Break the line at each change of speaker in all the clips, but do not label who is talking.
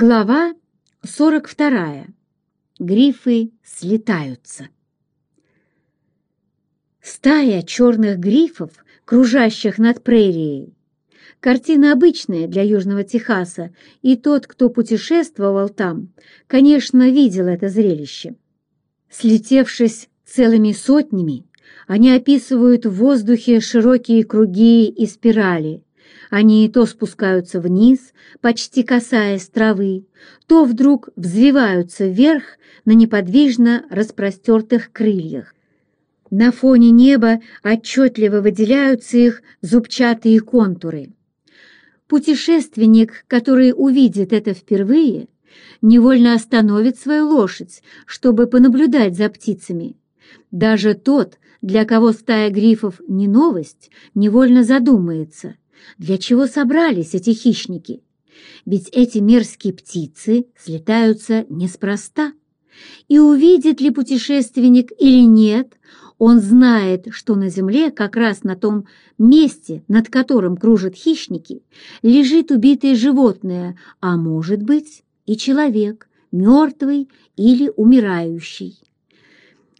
Глава 42. Грифы слетаются. Стая черных грифов, кружащих над прерией. Картина обычная для Южного Техаса, и тот, кто путешествовал там, конечно, видел это зрелище. Слетевшись целыми сотнями, они описывают в воздухе широкие круги и спирали – они то спускаются вниз, почти касаясь травы, то вдруг взвиваются вверх на неподвижно распростертых крыльях. На фоне неба отчетливо выделяются их зубчатые контуры. Путешественник, который увидит это впервые, невольно остановит свою лошадь, чтобы понаблюдать за птицами. Даже тот, для кого стая грифов не новость, невольно задумается – для чего собрались эти хищники? Ведь эти мерзкие птицы слетаются неспроста. И увидит ли путешественник или нет, он знает, что на земле, как раз на том месте, над которым кружат хищники, лежит убитое животное, а может быть и человек, мертвый или умирающий.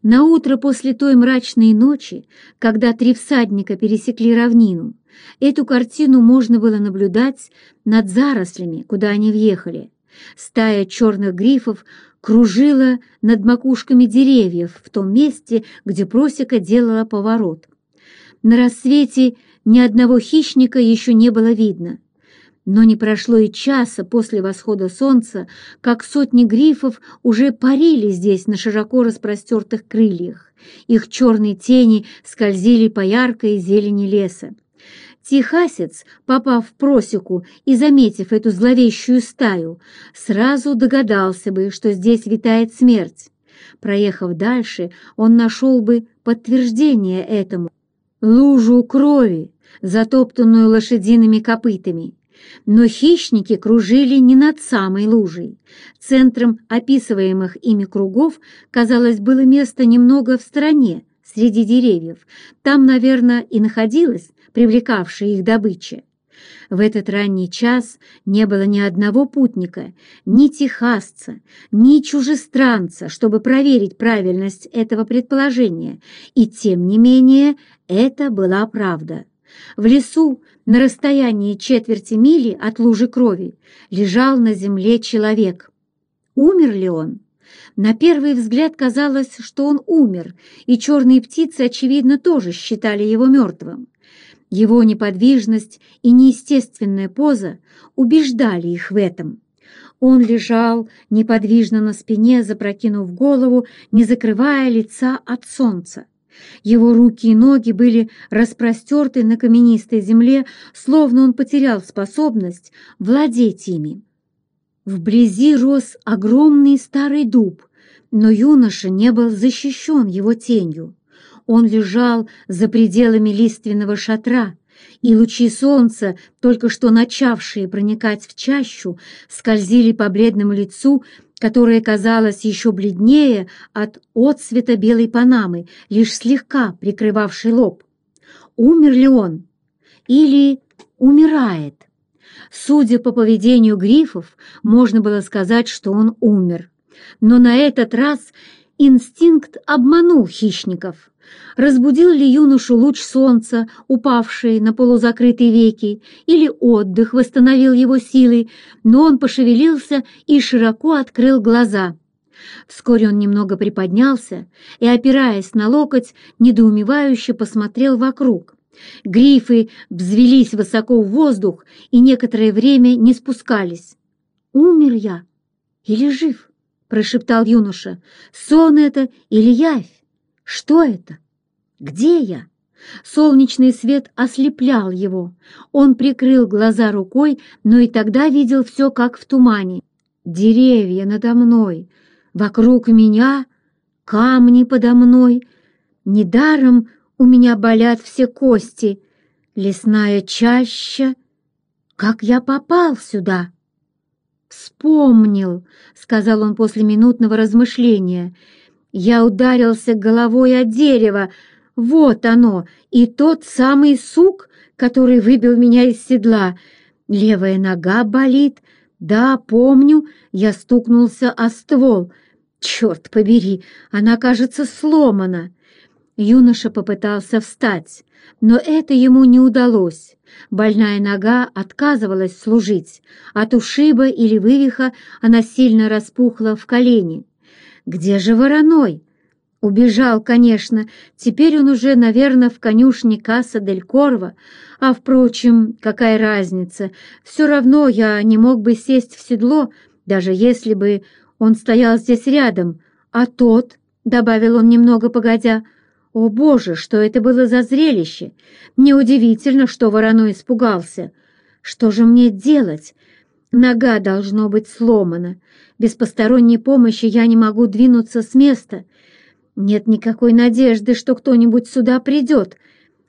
На утро после той мрачной ночи, когда три всадника пересекли равнину, эту картину можно было наблюдать над зарослями, куда они въехали. Стая черных грифов кружила над макушками деревьев в том месте, где просека делала поворот. На рассвете ни одного хищника еще не было видно. Но не прошло и часа после восхода солнца, как сотни грифов уже парили здесь на широко распростертых крыльях. Их черные тени скользили по яркой зелени леса. Техасец, попав в просеку и заметив эту зловещую стаю, сразу догадался бы, что здесь витает смерть. Проехав дальше, он нашел бы подтверждение этому. Лужу крови, затоптанную лошадиными копытами. Но хищники кружили не над самой лужей. Центром описываемых ими кругов, казалось, было место немного в стороне, среди деревьев. Там, наверное, и находилась привлекавшая их добыча. В этот ранний час не было ни одного путника, ни техасца, ни чужестранца, чтобы проверить правильность этого предположения, и тем не менее это была правда. В лесу на расстоянии четверти мили от лужи крови лежал на земле человек. Умер ли он? На первый взгляд казалось, что он умер, и черные птицы, очевидно, тоже считали его мертвым. Его неподвижность и неестественная поза убеждали их в этом. Он лежал неподвижно на спине, запрокинув голову, не закрывая лица от солнца. Его руки и ноги были распростерты на каменистой земле, словно он потерял способность владеть ими. Вблизи рос огромный старый дуб, но юноша не был защищен его тенью. Он лежал за пределами лиственного шатра, и лучи солнца, только что начавшие проникать в чащу, скользили по бледному лицу, которое казалось еще бледнее от отцвета белой панамы, лишь слегка прикрывавший лоб. Умер ли он? Или умирает? Судя по поведению грифов, можно было сказать, что он умер. Но на этот раз инстинкт обманул хищников. Разбудил ли юношу луч солнца, упавший на полузакрытые веки, или отдых восстановил его силы, но он пошевелился и широко открыл глаза. Вскоре он немного приподнялся и, опираясь на локоть, недоумевающе посмотрел вокруг. Грифы взвелись высоко в воздух и некоторое время не спускались. «Умер я или жив?» — прошептал юноша. «Сон это или явь? Что это? Где я?» Солнечный свет ослеплял его. Он прикрыл глаза рукой, но и тогда видел все как в тумане. Деревья надо мной, вокруг меня, камни подо мной. Недаром у меня болят все кости. Лесная чаща. Как я попал сюда? «Вспомнил», — сказал он после минутного размышления. «Я ударился головой о дерево. Вот оно, и тот самый сук, который выбил меня из седла. Левая нога болит, «Да, помню, я стукнулся о ствол. Черт побери, она, кажется, сломана». Юноша попытался встать, но это ему не удалось. Больная нога отказывалась служить. От ушиба или вывиха она сильно распухла в колени. «Где же вороной?» Убежал, конечно. Теперь он уже, наверное, в конюшне Касса Дель Корво. А, впрочем, какая разница? Все равно я не мог бы сесть в седло, даже если бы он стоял здесь рядом. А тот, — добавил он немного погодя, — о, Боже, что это было за зрелище! Неудивительно, что вороной испугался. Что же мне делать? Нога должно быть сломана. Без посторонней помощи я не могу двинуться с места — нет никакой надежды, что кто-нибудь сюда придет.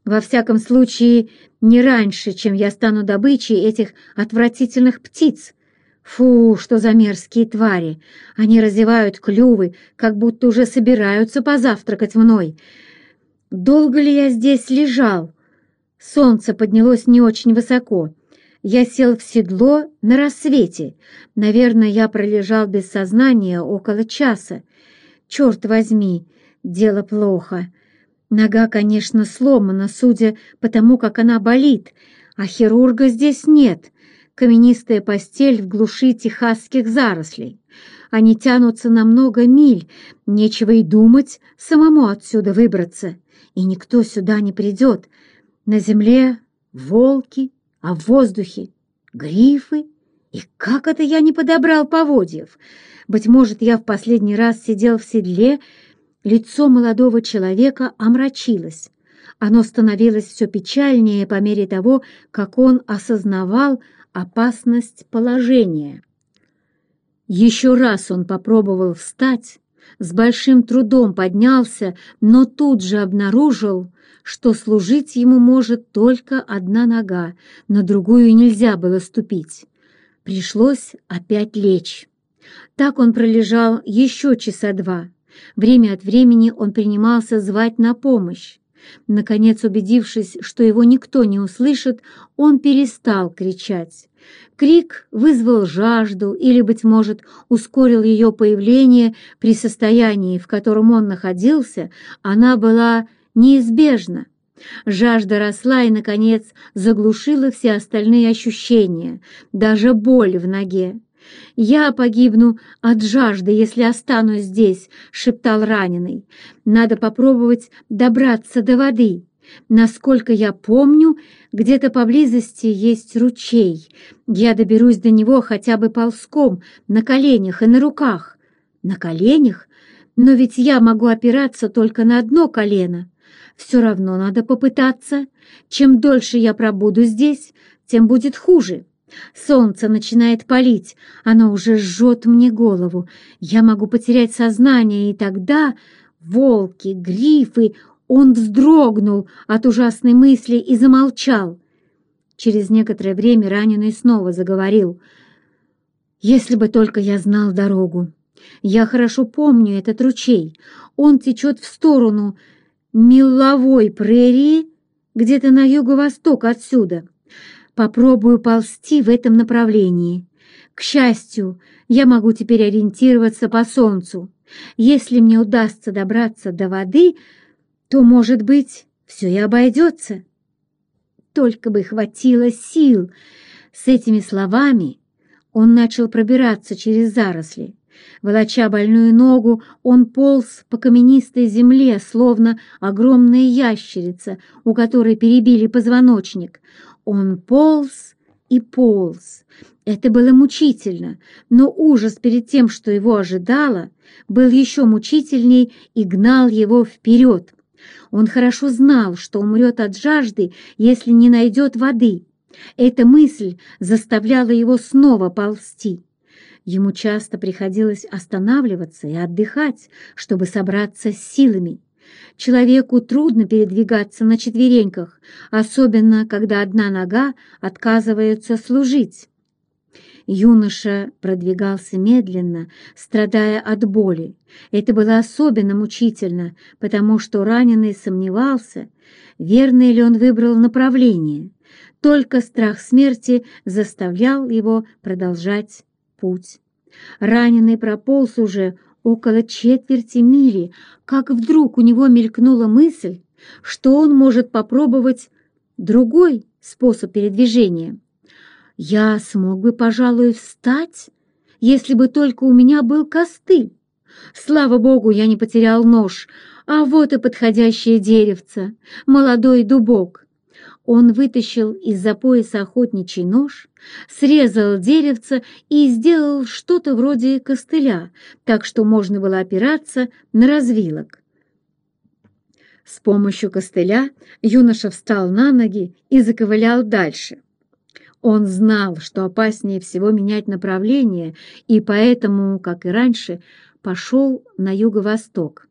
Во всяком случае, не раньше, чем я стану добычей этих отвратительных птиц. Фу, что за мерзкие твари! Они разевают клювы, как будто уже собираются позавтракать мной. Долго ли я здесь лежал? Солнце поднялось не очень высоко. Я сел в седло на рассвете. Наверное, я пролежал без сознания около часа. Черт возьми, дело плохо. Нога, конечно, сломана, судя по тому, как она болит, а хирурга здесь нет. Каменистая постель в глуши техасских зарослей. Они тянутся на много миль, нечего и думать самому отсюда выбраться. И никто сюда не придет. На земле волки, а в воздухе грифы. И как это я не подобрал поводьев? Быть может, я в последний раз сидел в седле Лицо молодого человека омрачилось. Оно становилось все печальнее по мере того, как он осознавал опасность положения. Еще раз он попробовал встать, с большим трудом поднялся, но тут же обнаружил, что служить ему может только одна нога, на другую нельзя было ступить. Пришлось опять лечь. Так он пролежал еще часа два. Время от времени он принимался звать на помощь. Наконец, убедившись, что его никто не услышит, он перестал кричать. Крик вызвал жажду или, быть может, ускорил ее появление при состоянии, в котором он находился, она была неизбежна. Жажда росла и, наконец, заглушила все остальные ощущения, даже боль в ноге. «Я погибну от жажды, если останусь здесь», — шептал раненый. «Надо попробовать добраться до воды. Насколько я помню, где-то поблизости есть ручей. Я доберусь до него хотя бы ползком, на коленях и на руках». «На коленях? Но ведь я могу опираться только на одно колено. Все равно надо попытаться. Чем дольше я пробуду здесь, тем будет хуже». Солнце начинает палить, оно уже жжет мне голову. Я могу потерять сознание, и тогда волки, грифы... Он вздрогнул от ужасной мысли и замолчал. Через некоторое время раненый снова заговорил. «Если бы только я знал дорогу. Я хорошо помню этот ручей. Он течет в сторону меловой прерии, где-то на юго-восток отсюда. Попробую ползти в этом направлении. К счастью, я могу теперь ориентироваться по солнцу. Если мне удастся добраться до воды, то, может быть, все и обойдется. Только бы хватило сил. С этими словами он начал пробираться через заросли. Волоча больную ногу, он полз по каменистой земле, словно огромная ящерица, у которой перебили позвоночник. Он полз и полз. Это было мучительно, но ужас перед тем, что его ожидало, был еще мучительней и гнал его вперед. Он хорошо знал, что умрет от жажды, если не найдет воды. Эта мысль заставляла его снова ползти. Ему часто приходилось останавливаться и отдыхать, чтобы собраться с силами. Человеку трудно передвигаться на четвереньках, особенно когда одна нога отказывается служить. Юноша продвигался медленно, страдая от боли. Это было особенно мучительно, потому что раненый сомневался, верно ли он выбрал направление. Только страх смерти заставлял его продолжать путь. Раненый прополз уже около четверти мили, как вдруг у него мелькнула мысль, что он может попробовать другой способ передвижения. Я смог бы, пожалуй, встать, если бы только у меня был костыль. Слава богу, я не потерял нож, а вот и подходящее деревце, молодой дубок. Он вытащил из-за пояса охотничий нож, срезал деревце и сделал что-то вроде костыля, так что можно было опираться на развилок. С помощью костыля юноша встал на ноги и заковылял дальше. Он знал, что опаснее всего менять направление, и поэтому, как и раньше, пошел на юго-восток.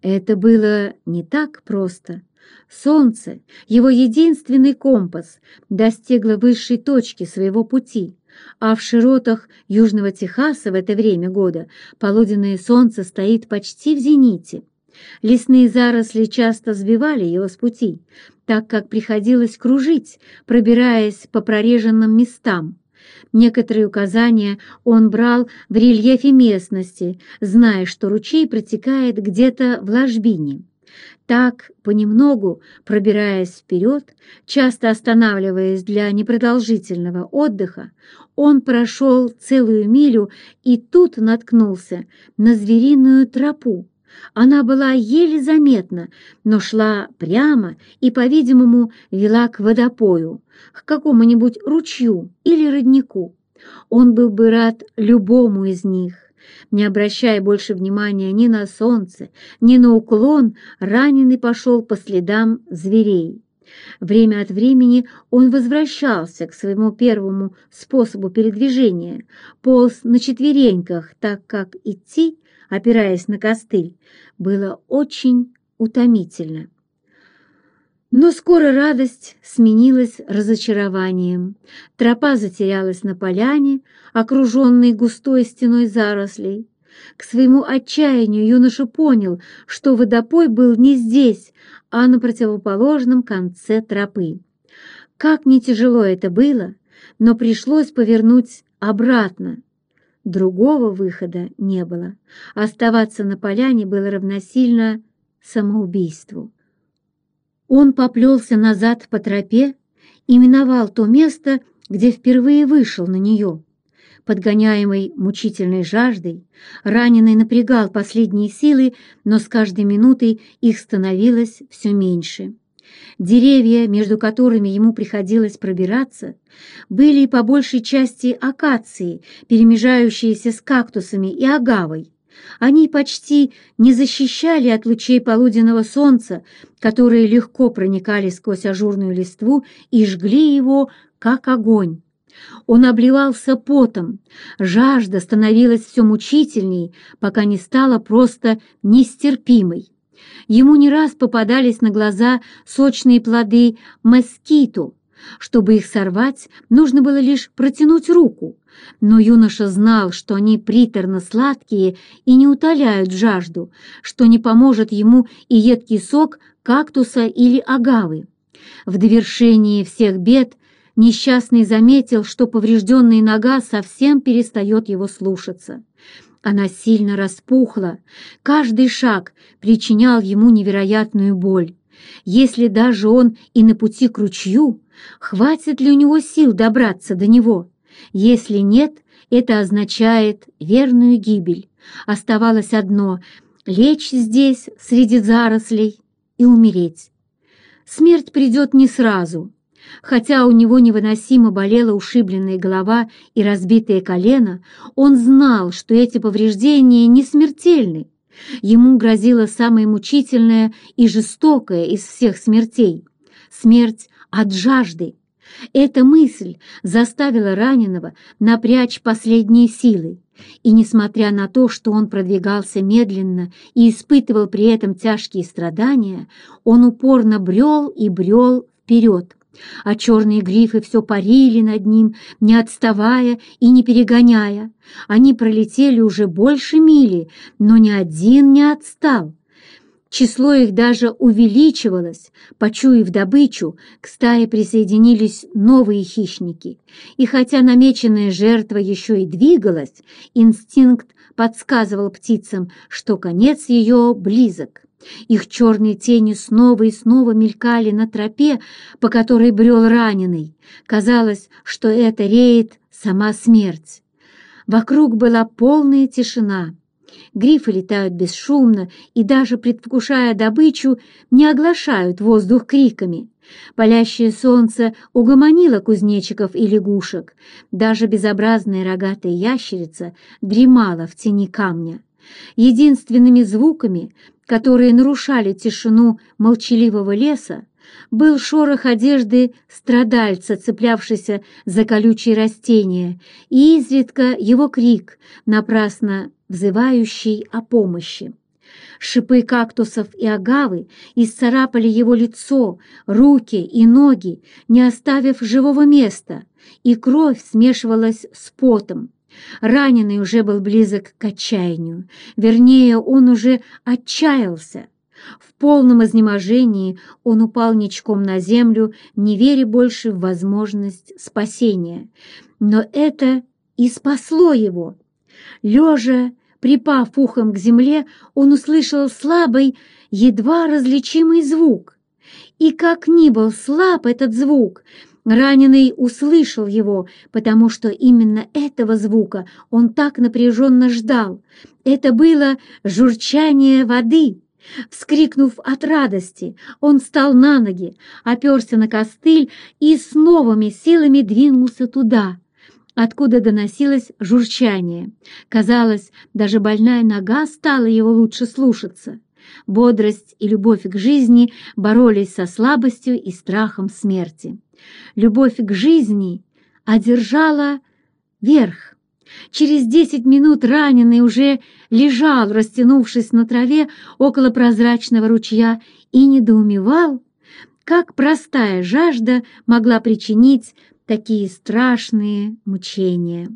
Это было не так просто. Солнце, его единственный компас, достигло высшей точки своего пути, а в широтах Южного Техаса в это время года полуденное солнце стоит почти в зените. Лесные заросли часто сбивали его с пути, так как приходилось кружить, пробираясь по прореженным местам. Некоторые указания он брал в рельефе местности, зная, что ручей протекает где-то в ложбине. Так, понемногу, пробираясь вперед, часто останавливаясь для непродолжительного отдыха, он прошел целую милю и тут наткнулся на звериную тропу. Она была еле заметна, но шла прямо и, по-видимому, вела к водопою, к какому-нибудь ручью или роднику. Он был бы рад любому из них. Не обращая больше внимания ни на солнце, ни на уклон, раненый пошел по следам зверей. Время от времени он возвращался к своему первому способу передвижения, полз на четвереньках, так как идти, опираясь на костыль, было очень утомительно. Но скоро радость сменилась разочарованием. Тропа затерялась на поляне, окруженной густой стеной зарослей. К своему отчаянию юноша понял, что водопой был не здесь, а на противоположном конце тропы. Как не тяжело это было, но пришлось повернуть обратно. Другого выхода не было. Оставаться на поляне было равносильно самоубийству. Он поплелся назад по тропе и миновал то место, где впервые вышел на нее. Подгоняемый мучительной жаждой, раненый напрягал последние силы, но с каждой минутой их становилось все меньше. Деревья, между которыми ему приходилось пробираться, были по большей части акации, перемежающиеся с кактусами и агавой. Они почти не защищали от лучей полуденного солнца, которые легко проникали сквозь ажурную листву и жгли его, как огонь. Он обливался потом, жажда становилась все мучительней, пока не стала просто нестерпимой. Ему не раз попадались на глаза сочные плоды москиту. Чтобы их сорвать, нужно было лишь протянуть руку, но юноша знал, что они приторно-сладкие и не утоляют жажду, что не поможет ему и едкий сок кактуса или агавы. В довершении всех бед несчастный заметил, что поврежденная нога совсем перестает его слушаться. Она сильно распухла, каждый шаг причинял ему невероятную боль. Если даже он и на пути к ручью, хватит ли у него сил добраться до него? Если нет, это означает верную гибель. Оставалось одно — лечь здесь, среди зарослей, и умереть. Смерть придет не сразу. Хотя у него невыносимо болела ушибленная голова и разбитое колено, он знал, что эти повреждения не смертельны. Ему грозила самая мучительная и жестокая из всех смертей — смерть от жажды. Эта мысль заставила раненого напрячь последние силы, и, несмотря на то, что он продвигался медленно и испытывал при этом тяжкие страдания, он упорно брел и брел вперед, а черные грифы все парили над ним, не отставая и не перегоняя. Они пролетели уже больше мили, но ни один не отстал. Число их даже увеличивалось. Почуяв добычу, к стае присоединились новые хищники. И хотя намеченная жертва еще и двигалась, инстинкт подсказывал птицам, что конец ее близок. Их черные тени снова и снова мелькали на тропе, по которой брел раненый. Казалось, что это реет сама смерть. Вокруг была полная тишина. Грифы летают бесшумно и, даже предвкушая добычу, не оглашают воздух криками. Палящее солнце угомонило кузнечиков и лягушек. Даже безобразная рогатая ящерица дремала в тени камня. Единственными звуками, которые нарушали тишину молчаливого леса, был шорох одежды страдальца, цеплявшийся за колючие растения, и изредка его крик, напрасно взывающий о помощи. Шипы кактусов и агавы исцарапали его лицо, руки и ноги, не оставив живого места, и кровь смешивалась с потом. Раненый уже был близок к отчаянию, вернее, он уже отчаялся. В полном изнеможении он упал ничком на землю, не веря больше в возможность спасения. Но это и спасло его. Лежа, припав ухом к земле, он услышал слабый, едва различимый звук. И как ни был слаб этот звук, раненый услышал его, потому что именно этого звука он так напряженно ждал. Это было журчание воды. Вскрикнув от радости, он встал на ноги, оперся на костыль и с новыми силами двинулся туда, откуда доносилось журчание. Казалось, даже больная нога стала его лучше слушаться. Бодрость и любовь к жизни боролись со слабостью и страхом смерти. Любовь к жизни одержала верх. Через десять минут раненый уже лежал, растянувшись на траве около прозрачного ручья, и недоумевал, как простая жажда могла причинить такие страшные мучения.